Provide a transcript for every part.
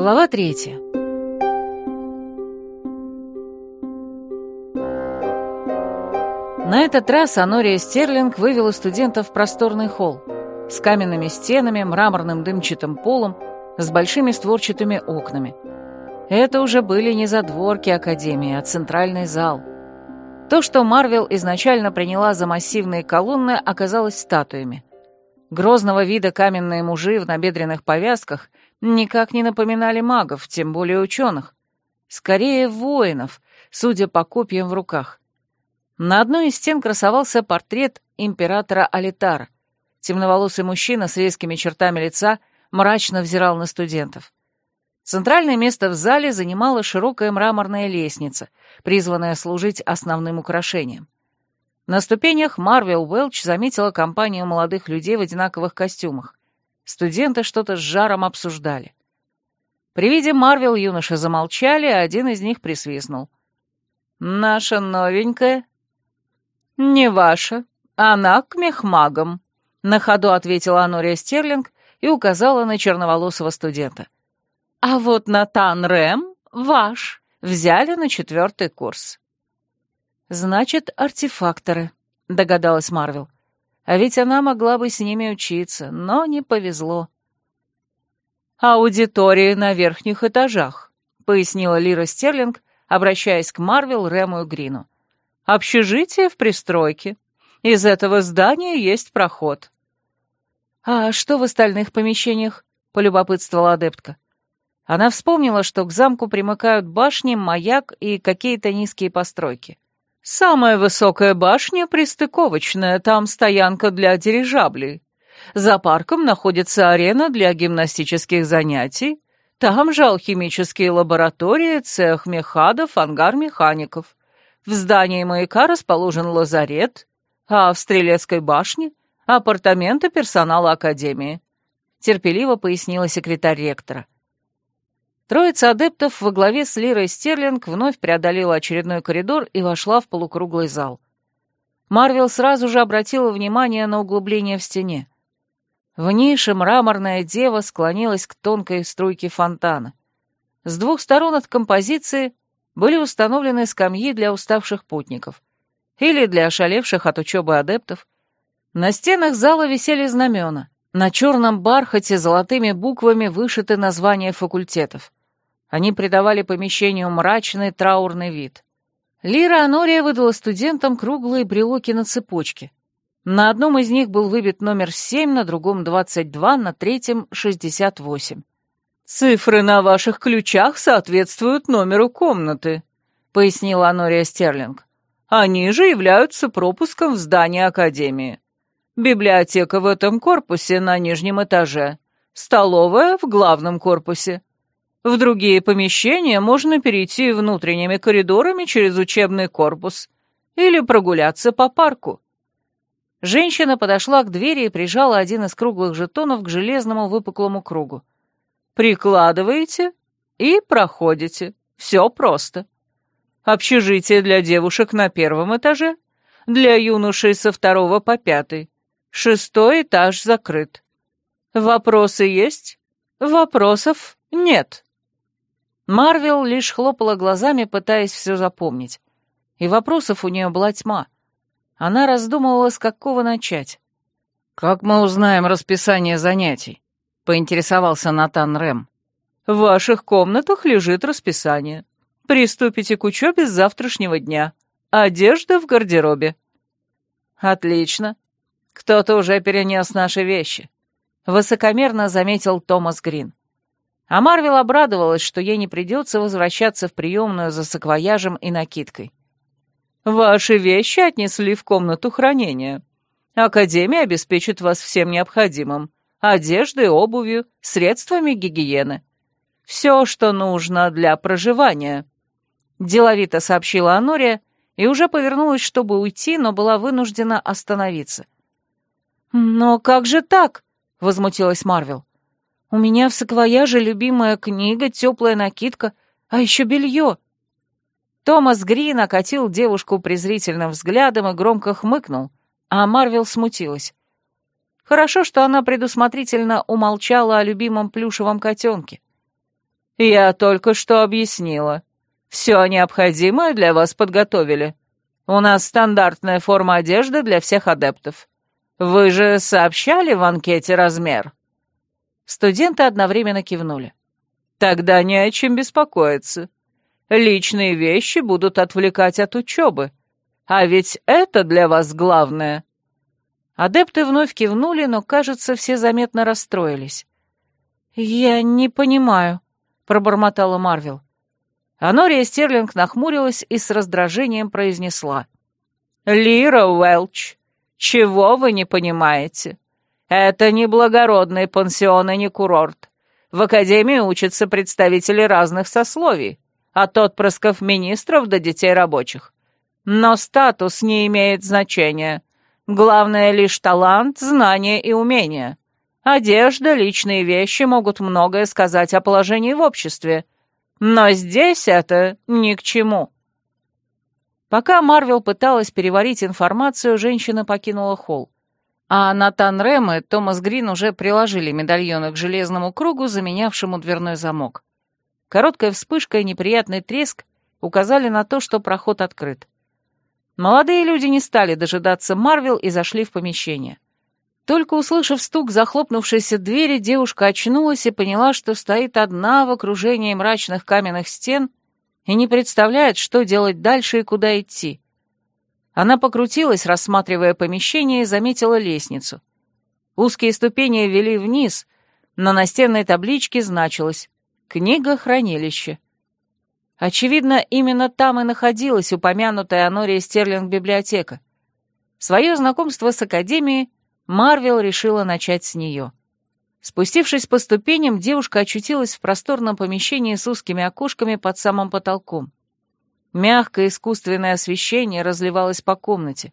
Глава третья. На этот раз Анория Стерлинг вывела студентов в просторный холл с каменными стенами, мраморным дымчатым полом, с большими створчатыми окнами. Это уже были не задворки Академии, а центральный зал. То, что Марвел изначально приняла за массивные колонны, оказалось статуями. Грозного вида каменные мужи в набедренных повязках никак не напоминали магов, тем более ученых. Скорее, воинов, судя по копьям в руках. На одной из стен красовался портрет императора Алитара. Темноволосый мужчина с резкими чертами лица мрачно взирал на студентов. Центральное место в зале занимала широкая мраморная лестница, призванная служить основным украшением. На ступенях Марвел Уэлч заметила компанию молодых людей в одинаковых костюмах. Студенты что-то с жаром обсуждали. При виде Марвел юноши замолчали, а один из них присвистнул. «Наша новенькая «Не ваша. Она к мехмагам», — на ходу ответила Анория Стерлинг и указала на черноволосого студента. «А вот Натан Рэм ваш. Взяли на четвертый курс». «Значит, артефакторы», — догадалась Марвел. «А ведь она могла бы с ними учиться, но не повезло». «Аудитории на верхних этажах», — пояснила Лира Стерлинг, обращаясь к Марвел, Рэму и Грину. Общежитие в пристройке. Из этого здания есть проход». «А что в остальных помещениях?» — полюбопытствовала адептка. Она вспомнила, что к замку примыкают башни, маяк и какие-то низкие постройки. «Самая высокая башня пристыковочная, там стоянка для дирижаблей. За парком находится арена для гимнастических занятий, там же алхимические лаборатории, цех мехадов, ангар механиков. В здании маяка расположен лазарет, а в Стрелецкой башне — апартаменты персонала Академии», — терпеливо пояснила секретарь ректора. Троица адептов во главе с Лирой Стерлинг вновь преодолела очередной коридор и вошла в полукруглый зал. Марвел сразу же обратила внимание на углубление в стене. В нише мраморная дева склонилась к тонкой струйке фонтана. С двух сторон от композиции были установлены скамьи для уставших путников или для ошалевших от учебы адептов. На стенах зала висели знамена. На черном бархате золотыми буквами вышиты названия факультетов. Они придавали помещению мрачный траурный вид. Лира Анория выдала студентам круглые брелоки на цепочке. На одном из них был выбит номер 7, на другом 22, на третьем 68. «Цифры на ваших ключах соответствуют номеру комнаты», — пояснила Анория Стерлинг. «Они же являются пропуском в здание Академии. Библиотека в этом корпусе на нижнем этаже, столовая в главном корпусе. В другие помещения можно перейти внутренними коридорами через учебный корпус или прогуляться по парку». Женщина подошла к двери и прижала один из круглых жетонов к железному выпуклому кругу. Прикладываете и проходите. Все просто. Общежитие для девушек на первом этаже, для юношей со второго по пятый. Шестой этаж закрыт. Вопросы есть? Вопросов нет. Марвел лишь хлопала глазами, пытаясь все запомнить. И вопросов у нее была тьма. Она раздумывала, с какого начать. «Как мы узнаем расписание занятий?» — поинтересовался Натан Рэм. «В ваших комнатах лежит расписание. Приступите к учебе с завтрашнего дня. Одежда в гардеробе». «Отлично. Кто-то уже перенес наши вещи», — высокомерно заметил Томас Грин. А Марвел обрадовалась, что ей не придется возвращаться в приемную за саквояжем и накидкой. «Ваши вещи отнесли в комнату хранения. Академия обеспечит вас всем необходимым одеждой, обувью, средствами гигиены. Все, что нужно для проживания. Деловито сообщила Анория и уже повернулась, чтобы уйти, но была вынуждена остановиться. «Но как же так?» — возмутилась Марвел. «У меня в саквояже любимая книга, теплая накидка, а еще белье». Томас Грин окатил девушку презрительным взглядом и громко хмыкнул, а Марвел смутилась. Хорошо, что она предусмотрительно умолчала о любимом плюшевом котенке. «Я только что объяснила. Все необходимое для вас подготовили. У нас стандартная форма одежды для всех адептов. Вы же сообщали в анкете размер?» Студенты одновременно кивнули. «Тогда не о чем беспокоиться. Личные вещи будут отвлекать от учебы. А ведь это для вас главное». Адепты вновь кивнули, но, кажется, все заметно расстроились. «Я не понимаю», — пробормотала Марвел. Анория Стерлинг нахмурилась и с раздражением произнесла. «Лира Уэлч, чего вы не понимаете? Это не благородный пансион и не курорт. В Академии учатся представители разных сословий, от отпрысков министров до детей рабочих. Но статус не имеет значения. Главное лишь талант, знание и умение. Одежда, личные вещи могут многое сказать о положении в обществе, но здесь это ни к чему. Пока Марвел пыталась переварить информацию, женщина покинула холл. А Натан Рэм и Томас Грин уже приложили медальоны к железному кругу, заменявшему дверной замок. Короткая вспышка и неприятный треск указали на то, что проход открыт. Молодые люди не стали дожидаться Марвел и зашли в помещение. Только услышав стук захлопнувшейся двери, девушка очнулась и поняла, что стоит одна в окружении мрачных каменных стен и не представляет, что делать дальше и куда идти. Она покрутилась, рассматривая помещение, и заметила лестницу. Узкие ступени вели вниз, на настенной табличке значилось «Книга-хранилище». Очевидно, именно там и находилась упомянутая Анория Стерлинг библиотека. Свое знакомство с Академией Марвел решила начать с нее. Спустившись по ступеням, девушка очутилась в просторном помещении с узкими окошками под самым потолком. Мягкое искусственное освещение разливалось по комнате.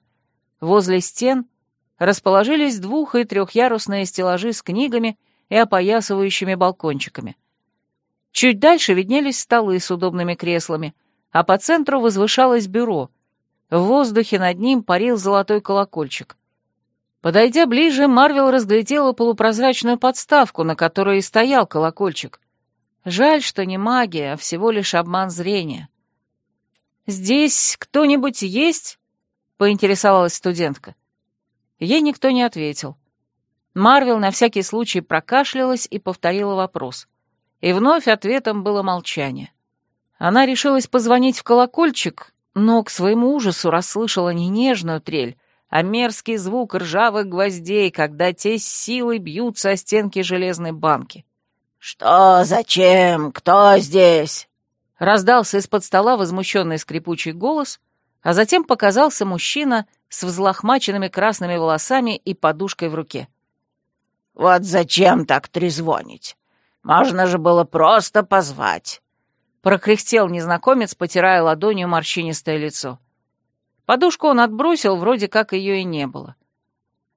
Возле стен расположились двух- и трехъярусные стеллажи с книгами и опоясывающими балкончиками. Чуть дальше виднелись столы с удобными креслами, а по центру возвышалось бюро. В воздухе над ним парил золотой колокольчик. Подойдя ближе, Марвел разглядела полупрозрачную подставку, на которой и стоял колокольчик. Жаль, что не магия, а всего лишь обман зрения. «Здесь кто-нибудь есть?» — поинтересовалась студентка. Ей никто не ответил. Марвел на всякий случай прокашлялась и повторила вопрос. И вновь ответом было молчание. Она решилась позвонить в колокольчик, но к своему ужасу расслышала не нежную трель, а мерзкий звук ржавых гвоздей, когда те с силой бьются о стенки железной банки. «Что? Зачем? Кто здесь?» Раздался из-под стола возмущенный скрипучий голос, а затем показался мужчина с взлохмаченными красными волосами и подушкой в руке. «Вот зачем так трезвонить? Можно же было просто позвать!» Прокряхтел незнакомец, потирая ладонью морщинистое лицо. Подушку он отбросил, вроде как ее и не было.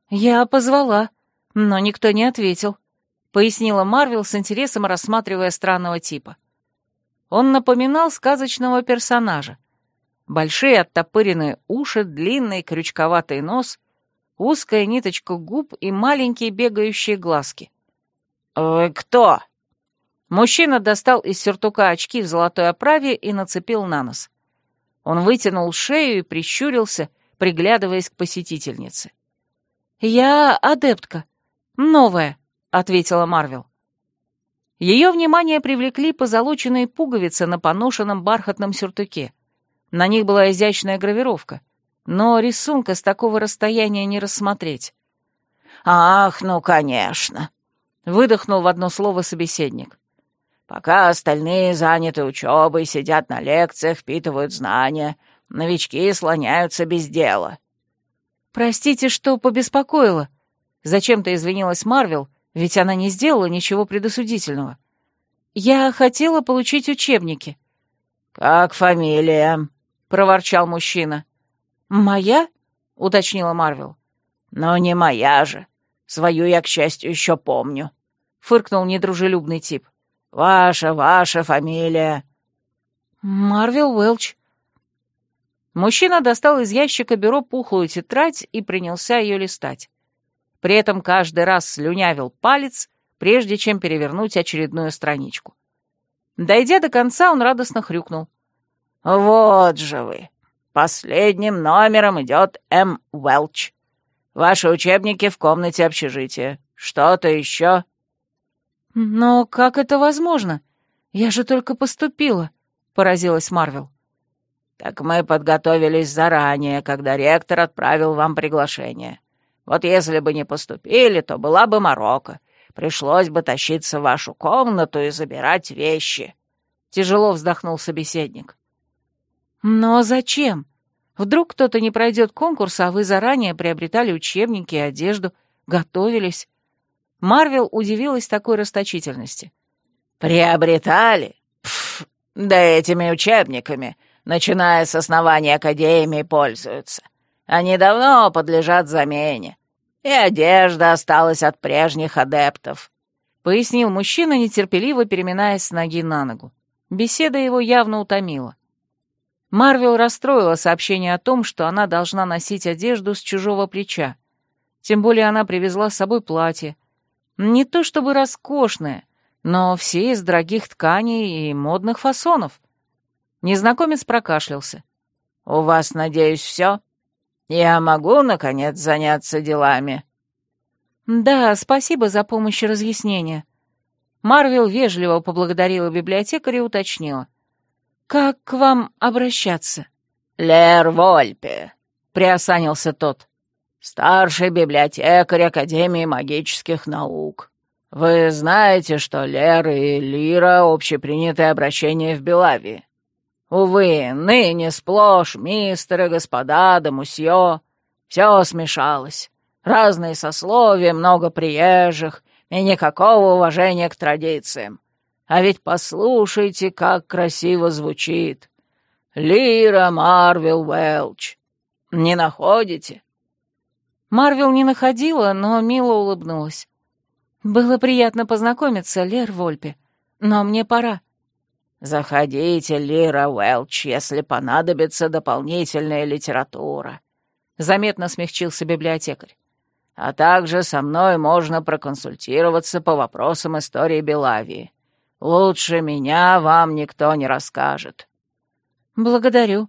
«Я позвала, но никто не ответил», — пояснила Марвел с интересом, рассматривая странного типа. Он напоминал сказочного персонажа. Большие оттопыренные уши, длинный крючковатый нос, узкая ниточка губ и маленькие бегающие глазки. «Вы кто?» Мужчина достал из сюртука очки в золотой оправе и нацепил на нос. Он вытянул шею и прищурился, приглядываясь к посетительнице. «Я адептка. Новая», — ответила Марвел. Ее внимание привлекли позолоченные пуговицы на поношенном бархатном сюртуке. На них была изящная гравировка, но рисунка с такого расстояния не рассмотреть. «Ах, ну, конечно!» — выдохнул в одно слово собеседник. Пока остальные заняты учебой, сидят на лекциях, впитывают знания, новички слоняются без дела». «Простите, что побеспокоила», — зачем-то извинилась Марвел, ведь она не сделала ничего предосудительного. «Я хотела получить учебники». «Как фамилия?» — проворчал мужчина. «Моя?» — уточнила Марвел. «Ну, не моя же. Свою я, к счастью, еще помню», — фыркнул недружелюбный тип. Ваша, ваша фамилия?» «Марвел Уэлч». Мужчина достал из ящика бюро пухлую тетрадь и принялся ее листать. При этом каждый раз слюнявил палец, прежде чем перевернуть очередную страничку. Дойдя до конца, он радостно хрюкнул. «Вот же вы! Последним номером идет М. Уэлч. Ваши учебники в комнате общежития. Что-то еще?» «Но как это возможно? Я же только поступила», — поразилась Марвел. «Так мы подготовились заранее, когда ректор отправил вам приглашение. Вот если бы не поступили, то была бы морока. Пришлось бы тащиться в вашу комнату и забирать вещи». Тяжело вздохнул собеседник. «Но зачем? Вдруг кто-то не пройдет конкурс, а вы заранее приобретали учебники и одежду, готовились?» Марвел удивилась такой расточительности. «Приобретали? Пф, да этими учебниками, начиная с основания Академии, пользуются. Они давно подлежат замене, и одежда осталась от прежних адептов», — пояснил мужчина, нетерпеливо переминаясь с ноги на ногу. Беседа его явно утомила. Марвел расстроила сообщение о том, что она должна носить одежду с чужого плеча. Тем более она привезла с собой платье, не то чтобы роскошные, но все из дорогих тканей и модных фасонов. Незнакомец прокашлялся. «У вас, надеюсь, все? Я могу, наконец, заняться делами?» «Да, спасибо за помощь и разъяснение». Марвел вежливо поблагодарила библиотекаря и уточнила. «Как к вам обращаться?» «Лер Вольпе», — приосанился тот старший библиотекарь Академии магических наук. Вы знаете, что Лер и Лира — общепринятое обращение в Белавии. Увы, ныне сплошь мистеры, господа да мусье. Все смешалось. Разные сословия, много приезжих и никакого уважения к традициям. А ведь послушайте, как красиво звучит. Лира Марвел Уэлч. Не находите? Марвел не находила, но мило улыбнулась. «Было приятно познакомиться, Лер Вольпе, но мне пора». «Заходите, Лира Уэлч, если понадобится дополнительная литература», — заметно смягчился библиотекарь. «А также со мной можно проконсультироваться по вопросам истории Белавии. Лучше меня вам никто не расскажет». «Благодарю»,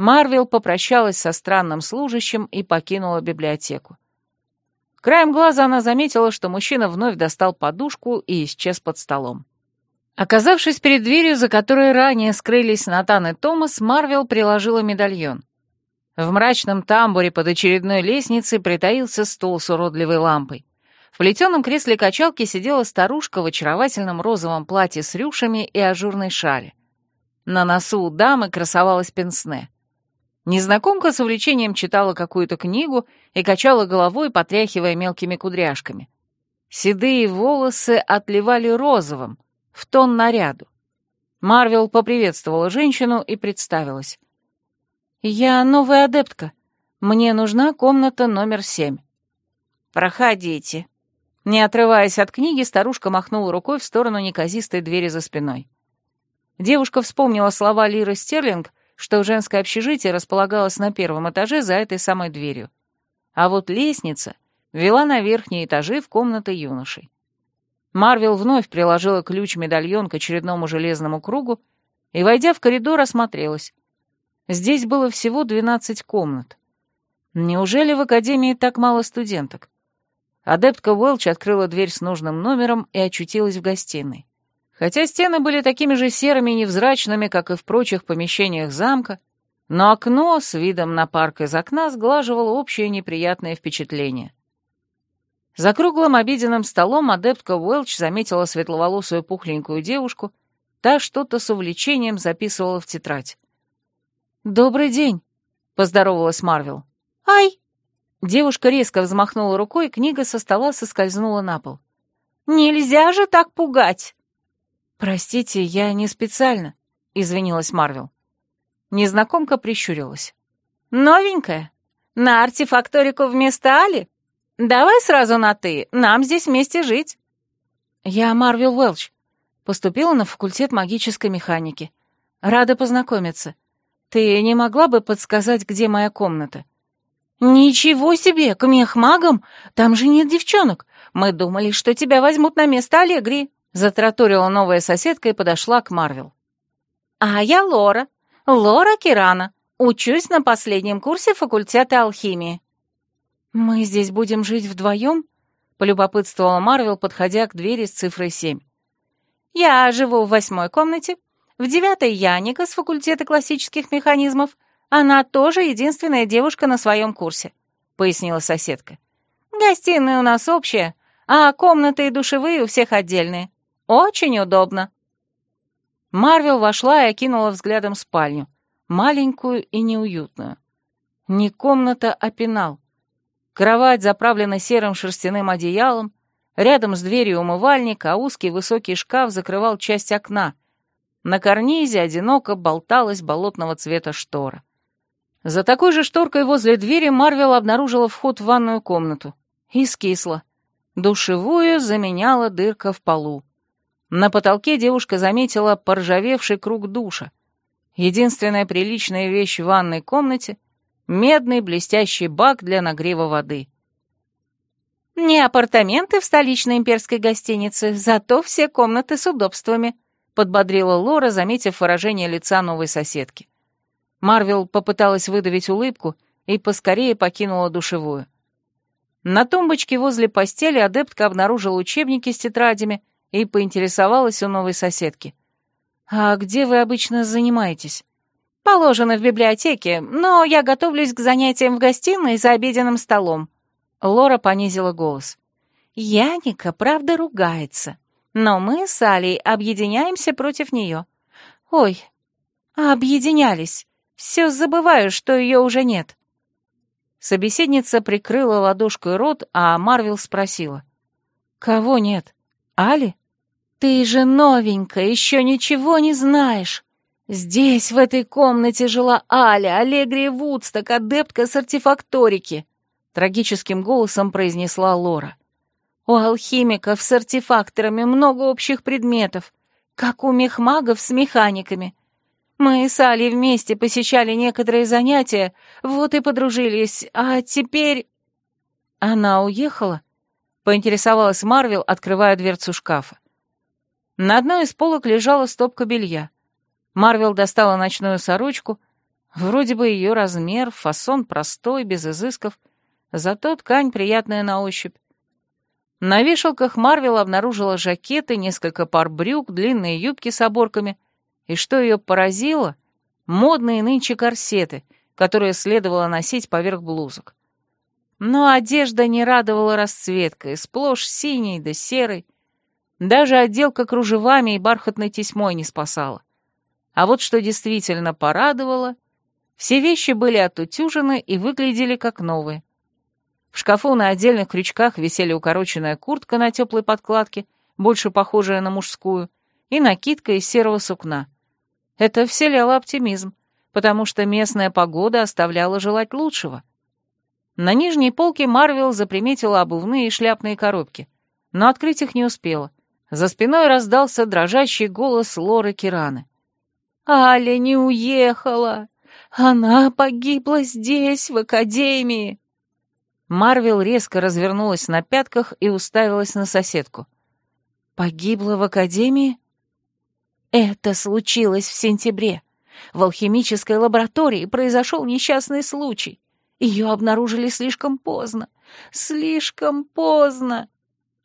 Марвел попрощалась со странным служащим и покинула библиотеку. Краем глаза она заметила, что мужчина вновь достал подушку и исчез под столом. Оказавшись перед дверью, за которой ранее скрылись Натан и Томас, Марвел приложила медальон. В мрачном тамбуре под очередной лестницей притаился стол с уродливой лампой. В плетеном кресле качалки сидела старушка в очаровательном розовом платье с рюшами и ажурной шале. На носу у дамы красовалась пенсне — Незнакомка с увлечением читала какую-то книгу и качала головой, потряхивая мелкими кудряшками. Седые волосы отливали розовым, в тон наряду. Марвел поприветствовала женщину и представилась. «Я новая адептка. Мне нужна комната номер семь». «Проходите». Не отрываясь от книги, старушка махнула рукой в сторону неказистой двери за спиной. Девушка вспомнила слова Лиры Стерлинг что женское общежитие располагалось на первом этаже за этой самой дверью. А вот лестница вела на верхние этажи в комнаты юношей. Марвел вновь приложила ключ-медальон к очередному железному кругу и, войдя в коридор, осмотрелась. Здесь было всего 12 комнат. Неужели в академии так мало студенток? Адептка Уэлч открыла дверь с нужным номером и очутилась в гостиной. Хотя стены были такими же серыми и невзрачными, как и в прочих помещениях замка, но окно с видом на парк из окна сглаживало общее неприятное впечатление. За круглым обеденным столом адептка Уэлч заметила светловолосую пухленькую девушку, та что-то с увлечением записывала в тетрадь. «Добрый день», — поздоровалась Марвел. «Ай!» Девушка резко взмахнула рукой, книга со стола соскользнула на пол. «Нельзя же так пугать!» «Простите, я не специально», — извинилась Марвел. Незнакомка прищурилась. «Новенькая? На артефакторику вместо Али? Давай сразу на «ты», нам здесь вместе жить». «Я Марвел Уэлч. Поступила на факультет магической механики. Рада познакомиться. Ты не могла бы подсказать, где моя комната?» «Ничего себе, к мехмагам? Там же нет девчонок. Мы думали, что тебя возьмут на место Аллегрии». Затраторила новая соседка и подошла к Марвел. «А я Лора. Лора Кирана. Учусь на последнем курсе факультета алхимии». «Мы здесь будем жить вдвоем?» — полюбопытствовала Марвел, подходя к двери с цифрой семь. «Я живу в восьмой комнате, в девятой Яника с факультета классических механизмов. Она тоже единственная девушка на своем курсе», — пояснила соседка. «Гостиная у нас общая, а комнаты и душевые у всех отдельные. Очень удобно». Марвел вошла и окинула взглядом спальню, маленькую и неуютную. Не комната, а пенал. Кровать заправлена серым шерстяным одеялом, рядом с дверью умывальник, а узкий высокий шкаф закрывал часть окна. На карнизе одиноко болталась болотного цвета штора. За такой же шторкой возле двери Марвел обнаружила вход в ванную комнату. И скисла. Душевую заменяла дырка в полу. На потолке девушка заметила поржавевший круг душа. Единственная приличная вещь в ванной комнате — медный блестящий бак для нагрева воды. «Не апартаменты в столичной имперской гостинице, зато все комнаты с удобствами», — подбодрила Лора, заметив выражение лица новой соседки. Марвел попыталась выдавить улыбку и поскорее покинула душевую. На тумбочке возле постели адептка обнаружила учебники с тетрадями и поинтересовалась у новой соседки. «А где вы обычно занимаетесь?» «Положено в библиотеке, но я готовлюсь к занятиям в гостиной за обеденным столом». Лора понизила голос. «Яника, правда, ругается, но мы с Алей объединяемся против нее. Ой, объединялись. Все забываю, что ее уже нет». Собеседница прикрыла ладошкой рот, а Марвел спросила. «Кого нет? Али?» «Ты же новенькая, еще ничего не знаешь. Здесь, в этой комнате, жила Аля, Аллегрия Вудсток, адептка с артефакторики», — трагическим голосом произнесла Лора. «У алхимиков с артефакторами много общих предметов, как у мехмагов с механиками. Мы с Алей вместе посещали некоторые занятия, вот и подружились, а теперь...» «Она уехала?» — поинтересовалась Марвел, открывая дверцу шкафа. На одной из полок лежала стопка белья. Марвел достала ночную сорочку. Вроде бы ее размер, фасон простой, без изысков, зато ткань приятная на ощупь. На вешалках Марвел обнаружила жакеты, несколько пар брюк, длинные юбки с оборками, и что ее поразило — модные нынче корсеты, которые следовало носить поверх блузок. Но одежда не радовала расцветкой, сплошь синей да серой, даже отделка кружевами и бархатной тесьмой не спасала. А вот что действительно порадовало, все вещи были отутюжены и выглядели как новые. В шкафу на отдельных крючках висели укороченная куртка на теплой подкладке, больше похожая на мужскую, и накидка из серого сукна. Это вселяло оптимизм, потому что местная погода оставляла желать лучшего. На нижней полке Марвел заприметила обувные и шляпные коробки, но открыть их не успела. За спиной раздался дрожащий голос Лоры Кираны. «Аля не уехала! Она погибла здесь, в академии!» Марвел резко развернулась на пятках и уставилась на соседку. «Погибла в академии?» «Это случилось в сентябре. В алхимической лаборатории произошел несчастный случай. Ее обнаружили слишком поздно. Слишком поздно!»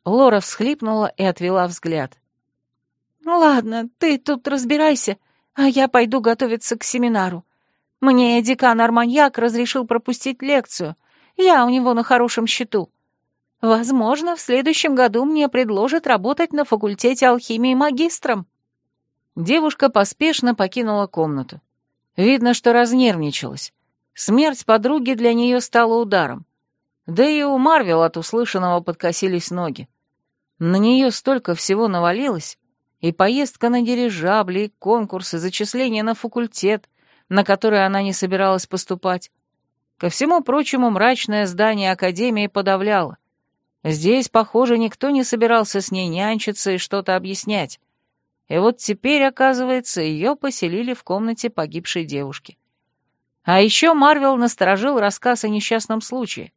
Лора всхлипнула и отвела взгляд. «Ладно, ты тут разбирайся, а я пойду готовиться к семинару. Мне декан Арманьяк разрешил пропустить лекцию. Я у него на хорошем счету. Возможно, в следующем году мне предложат работать на факультете алхимии магистром». Девушка поспешно покинула комнату. Видно, что разнервничалась. Смерть подруги для нее стала ударом. Да и у Марвел от услышанного подкосились ноги. На нее столько всего навалилось, и поездка на дирижабле, и конкурс, и зачисление на факультет, на который она не собиралась поступать. Ко всему прочему, мрачное здание Академии подавляло. Здесь, похоже, никто не собирался с ней нянчиться и что-то объяснять. И вот теперь, оказывается, ее поселили в комнате погибшей девушки. А еще Марвел насторожил рассказ о несчастном случае.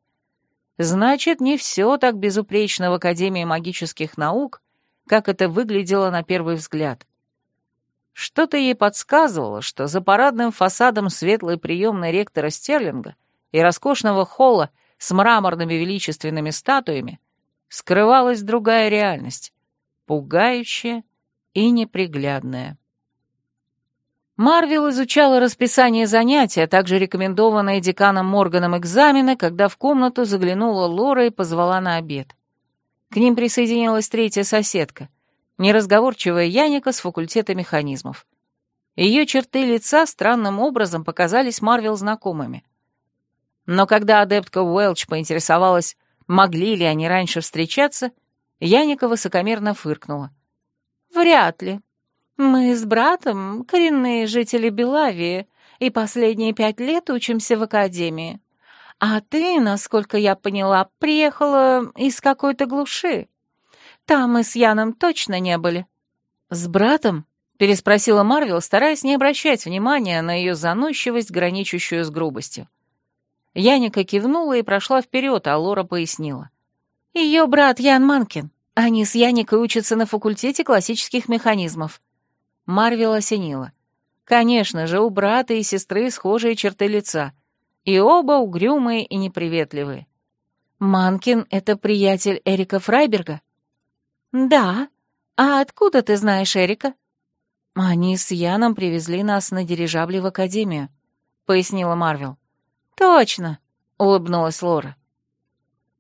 Значит, не все так безупречно в Академии магических наук, как это выглядело на первый взгляд. Что-то ей подсказывало, что за парадным фасадом светлой приемной ректора Стерлинга и роскошного холла с мраморными величественными статуями скрывалась другая реальность, пугающая и неприглядная. Марвел изучала расписание занятий, а также рекомендованные деканом Морганом экзамены, когда в комнату заглянула Лора и позвала на обед. К ним присоединилась третья соседка, неразговорчивая Яника с факультета механизмов. Ее черты лица странным образом показались Марвел знакомыми. Но когда адептка Уэлч поинтересовалась, могли ли они раньше встречаться, Яника высокомерно фыркнула. «Вряд ли. Мы с братом коренные жители Белавии и последние пять лет учимся в академии. А ты, насколько я поняла, приехала из какой-то глуши. Там мы с Яном точно не были». «С братом?» — переспросила Марвел, стараясь не обращать внимания на ее заносчивость, граничащую с грубостью. Яника кивнула и прошла вперед, а Лора пояснила. «Ее брат Ян Манкин. Они с Яникой учатся на факультете классических механизмов. Марвел осенила. Конечно же, у брата и сестры схожие черты лица. И оба угрюмые и неприветливые. Манкин — это приятель Эрика Фрайберга? Да. А откуда ты знаешь Эрика? Они с Яном привезли нас на дирижабле в академию, пояснила Марвел. Точно, улыбнулась Лора.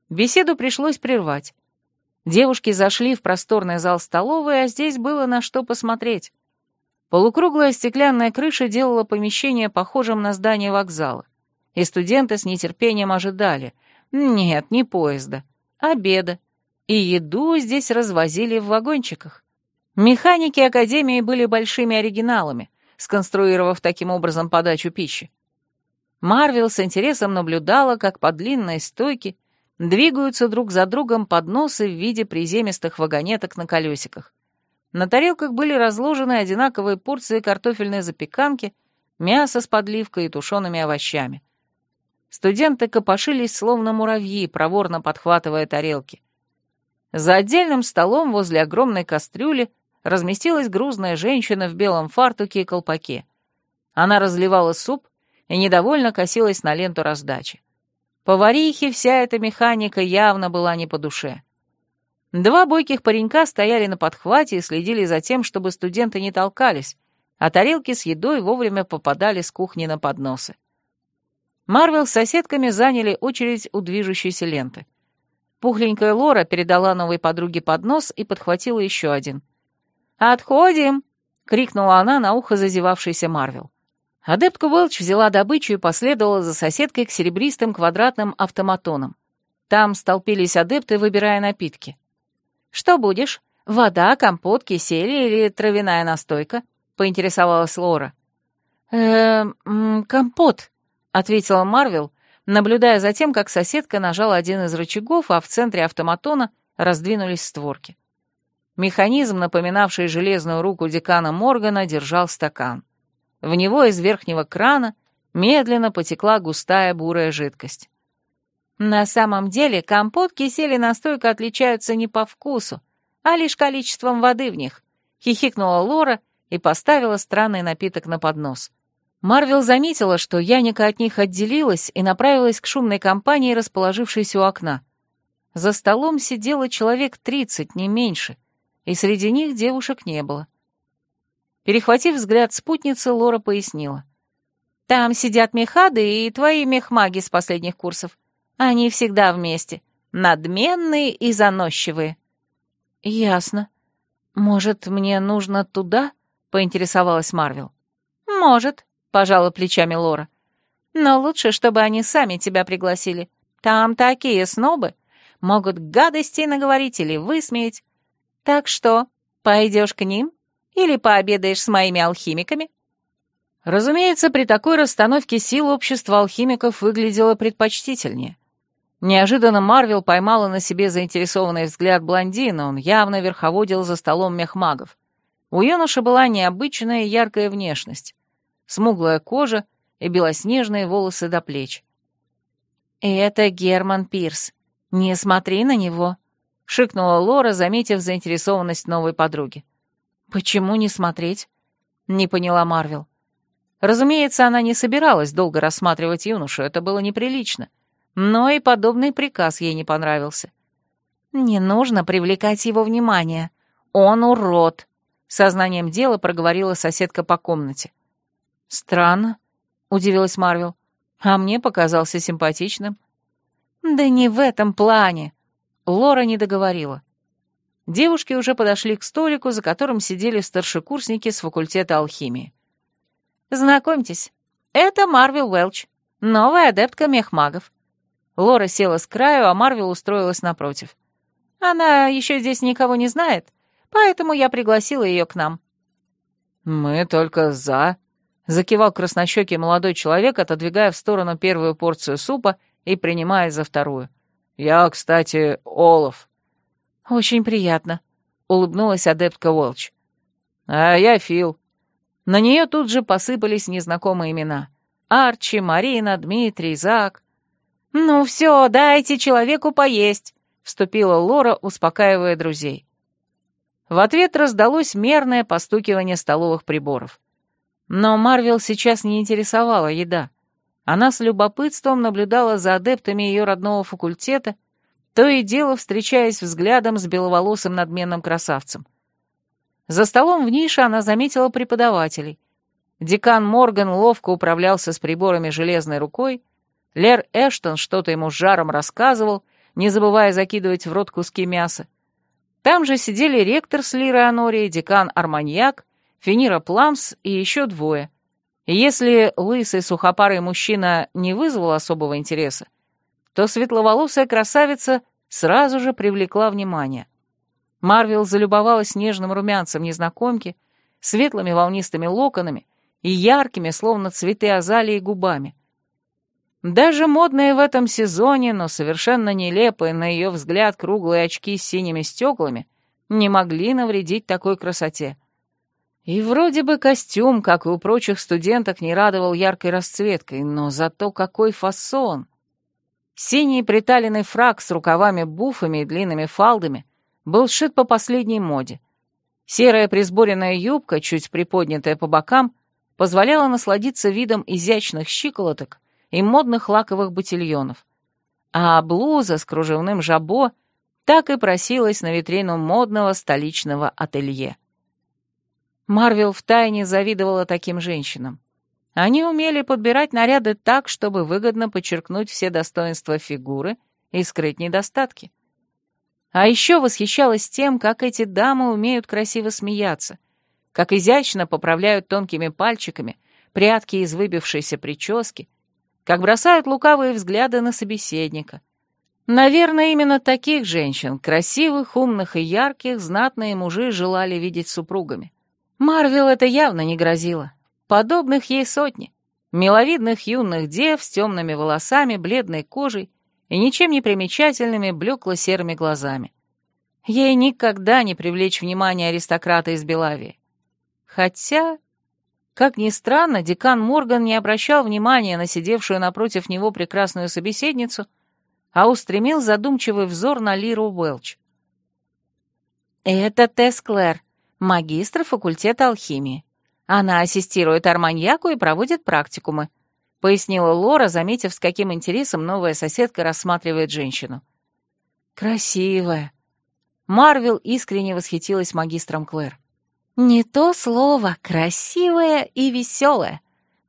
Беседу пришлось прервать. Девушки зашли в просторный зал столовой, а здесь было на что посмотреть. Полукруглая стеклянная крыша делала помещение похожим на здание вокзала, и студенты с нетерпением ожидали. Нет, не поезда, обеда. И еду здесь развозили в вагончиках. Механики Академии были большими оригиналами, сконструировав таким образом подачу пищи. Марвел с интересом наблюдала, как по длинной стойке двигаются друг за другом подносы в виде приземистых вагонеток на колесиках. На тарелках были разложены одинаковые порции картофельной запеканки, мясо с подливкой и тушеными овощами. Студенты копошились, словно муравьи, проворно подхватывая тарелки. За отдельным столом возле огромной кастрюли разместилась грузная женщина в белом фартуке и колпаке. Она разливала суп и недовольно косилась на ленту раздачи. Поварихе вся эта механика явно была не по душе. Два бойких паренька стояли на подхвате и следили за тем, чтобы студенты не толкались, а тарелки с едой вовремя попадали с кухни на подносы. Марвел с соседками заняли очередь у движущейся ленты. Пухленькая Лора передала новой подруге поднос и подхватила еще один. «Отходим!» — крикнула она на ухо зазевавшейся Марвел. Адептка Уэлч взяла добычу и последовала за соседкой к серебристым квадратным автоматонам. Там столпились адепты, выбирая напитки. «Что будешь? Вода, компот, кисель или травяная настойка?» — поинтересовалась Лора. «Эм, компот», — ответила Марвел, наблюдая за тем, как соседка нажала один из рычагов, а в центре автоматона раздвинулись створки. Механизм, напоминавший железную руку декана Моргана, держал стакан. В него из верхнего крана медленно потекла густая бурая жидкость. На самом деле компот, кисель и настойка отличаются не по вкусу, а лишь количеством воды в них, хихикнула Лора и поставила странный напиток на поднос. Марвел заметила, что Яника от них отделилась и направилась к шумной компании, расположившейся у окна. За столом сидело человек тридцать, не меньше, и среди них девушек не было. Перехватив взгляд спутницы, Лора пояснила. «Там сидят мехады и твои мехмаги с последних курсов. Они всегда вместе, надменные и заносчивые». «Ясно. Может, мне нужно туда?» — поинтересовалась Марвел. «Может», — пожала плечами Лора. «Но лучше, чтобы они сами тебя пригласили. Там такие снобы. Могут гадостей наговорить или высмеять. Так что, пойдешь к ним или пообедаешь с моими алхимиками?» Разумеется, при такой расстановке сил общество алхимиков выглядело предпочтительнее. Неожиданно Марвел поймала на себе заинтересованный взгляд блондина, он явно верховодил за столом мехмагов. У юноши была необычная яркая внешность, смуглая кожа и белоснежные волосы до плеч. «Это Герман Пирс. Не смотри на него», — шикнула Лора, заметив заинтересованность новой подруги. «Почему не смотреть?» — не поняла Марвел. Разумеется, она не собиралась долго рассматривать юношу, это было неприлично. Но и подобный приказ ей не понравился. «Не нужно привлекать его внимание. Он урод», — сознанием дела проговорила соседка по комнате. «Странно», — удивилась Марвел. «А мне показался симпатичным». «Да не в этом плане», — Лора не договорила. Девушки уже подошли к столику, за которым сидели старшекурсники с факультета алхимии. «Знакомьтесь, это Марвел Уэлч, новая адептка мехмагов». Лора села с краю, а Марвел устроилась напротив. «Она еще здесь никого не знает, поэтому я пригласила ее к нам». «Мы только за», — закивал краснощекий молодой человек, отодвигая в сторону первую порцию супа и принимая за вторую. «Я, кстати, Олаф». «Очень приятно», — улыбнулась адептка Уэлч. «А я Фил», на нее тут же посыпались незнакомые имена. Арчи, Марина, Дмитрий, Зак. «Ну все, дайте человеку поесть», — вступила Лора, успокаивая друзей. В ответ раздалось мерное постукивание столовых приборов. Но Марвел сейчас не интересовала еда. Она с любопытством наблюдала за адептами ее родного факультета, то и дело встречаясь взглядом с беловолосым надменным красавцем. За столом в нише она заметила преподавателей. Декан Морган ловко управлялся с приборами железной рукой, Лер Эштон что-то ему с жаром рассказывал, не забывая закидывать в рот куски мяса. Там же сидели ректор с Лирой Анорией, декан Арманьяк, Финира Пламс и еще двое. Если лысый сухопарый мужчина не вызвал особого интереса, то светловолосая красавица сразу же привлекла внимание. Марвел залюбовалась нежным румянцем незнакомки, светлыми волнистыми локонами и яркими, словно цветы азалии, губами. Даже модные в этом сезоне, но совершенно нелепые, на ее взгляд, круглые очки с синими стеклами не могли навредить такой красоте. И вроде бы костюм, как и у прочих студенток, не радовал яркой расцветкой, но зато какой фасон! Синий приталенный фраг с рукавами-буфами и длинными фалдами был сшит по последней моде. Серая присборенная юбка, чуть приподнятая по бокам, позволяла насладиться видом изящных щиколоток и модных лаковых ботильонов. А блуза с кружевным жабо так и просилась на витрину модного столичного ателье. Марвел втайне завидовала таким женщинам. Они умели подбирать наряды так, чтобы выгодно подчеркнуть все достоинства фигуры и скрыть недостатки. А еще восхищалась тем, как эти дамы умеют красиво смеяться, как изящно поправляют тонкими пальчиками прятки из выбившейся прически, как бросают лукавые взгляды на собеседника. Наверное, именно таких женщин, красивых, умных и ярких, знатные мужи желали видеть супругами. Марвел это явно не грозило. Подобных ей сотни. Миловидных юных дев с темными волосами, бледной кожей и ничем не примечательными блекло-серыми глазами. Ей никогда не привлечь внимание аристократа из Белавии. Хотя, как ни странно, декан Морган не обращал внимания на сидевшую напротив него прекрасную собеседницу, а устремил задумчивый взор на Лиру Уэлч. «Это Тесс Клэр, магистр факультета алхимии. Она ассистирует Арманьяку и проводит практикумы. — пояснила Лора, заметив, с каким интересом новая соседка рассматривает женщину. «Красивая». Марвел искренне восхитилась магистром Клэр. «Не то слово, красивая и веселая.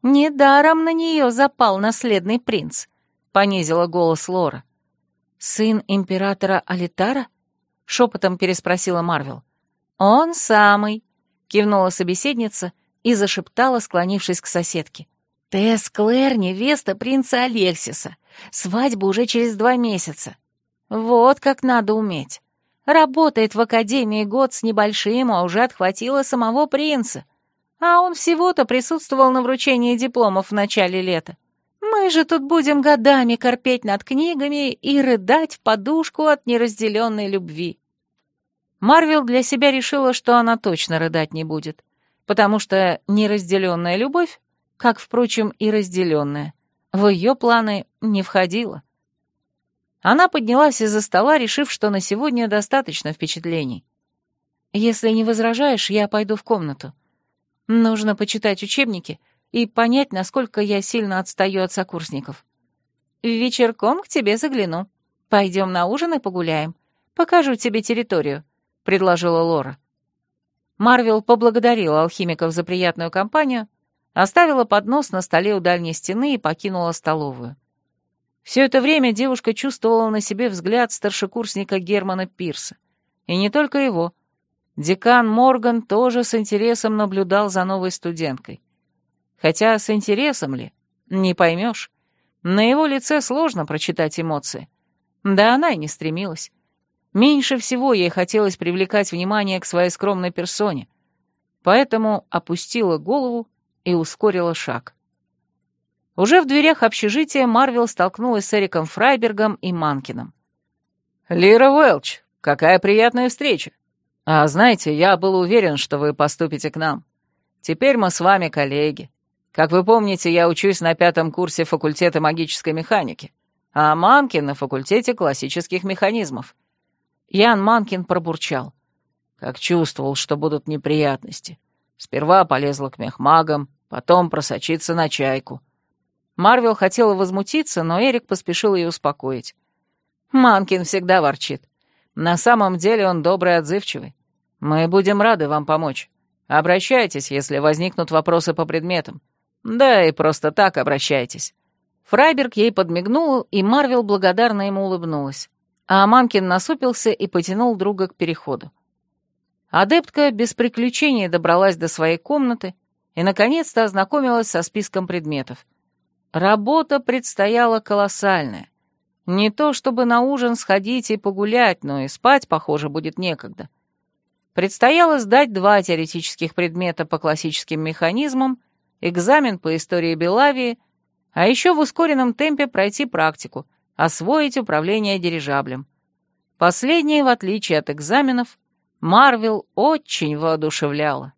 Недаром на нее запал наследный принц», — понизила голос Лора. «Сын императора Алитара?» — шепотом переспросила Марвел. «Он самый», — кивнула собеседница и зашептала, склонившись к соседке. Тесс Клэр — невеста принца Алексиса. Свадьба уже через два месяца. Вот как надо уметь. Работает в академии год с небольшим, а уже отхватила самого принца. А он всего-то присутствовал на вручении дипломов в начале лета. Мы же тут будем годами корпеть над книгами и рыдать в подушку от неразделенной любви. Марвел для себя решила, что она точно рыдать не будет, потому что неразделенная любовь как, впрочем, и разделенная, в ее планы не входило. Она поднялась из-за стола, решив, что на сегодня достаточно впечатлений. «Если не возражаешь, я пойду в комнату. Нужно почитать учебники и понять, насколько я сильно отстаю от сокурсников. Вечерком к тебе загляну. Пойдем на ужин и погуляем. Покажу тебе территорию», — предложила Лора. Марвел поблагодарила алхимиков за приятную компанию, оставила поднос на столе у дальней стены и покинула столовую. Все это время девушка чувствовала на себе взгляд старшекурсника Германа Пирса. И не только его. Декан Морган тоже с интересом наблюдал за новой студенткой. Хотя с интересом ли, не поймешь. На его лице сложно прочитать эмоции. Да она и не стремилась. Меньше всего ей хотелось привлекать внимание к своей скромной персоне, поэтому опустила голову и ускорила шаг. Уже в дверях общежития Марвел столкнулась с Эриком Фрайбергом и Манкином. «Лира Уэлч, какая приятная встреча! А знаете, я был уверен, что вы поступите к нам. Теперь мы с вами коллеги. Как вы помните, я учусь на пятом курсе факультета магической механики, а Манкин на факультете классических механизмов. Ян Манкин пробурчал. Как чувствовал, что будут неприятности. Сперва полезла к мехмагам, потом просочиться на чайку. Марвел хотела возмутиться, но Эрик поспешил ее успокоить. Манкин всегда ворчит. На самом деле он добрый и отзывчивый. Мы будем рады вам помочь. Обращайтесь, если возникнут вопросы по предметам. Да и просто так обращайтесь». Фрайберг ей подмигнул, и Марвел благодарно ему улыбнулась. А Мамкин насупился и потянул друга к переходу. Адептка без приключений добралась до своей комнаты и, наконец-то, ознакомилась со списком предметов. Работа предстояла колоссальная. Не то чтобы на ужин сходить и погулять, но и спать, похоже, будет некогда. Предстояло сдать два теоретических предмета по классическим механизмам экзамен по истории Белавии, а еще в ускоренном темпе пройти практику, освоить управление дирижаблем. Последнее, в отличие от экзаменов, Марвел очень воодушевляла.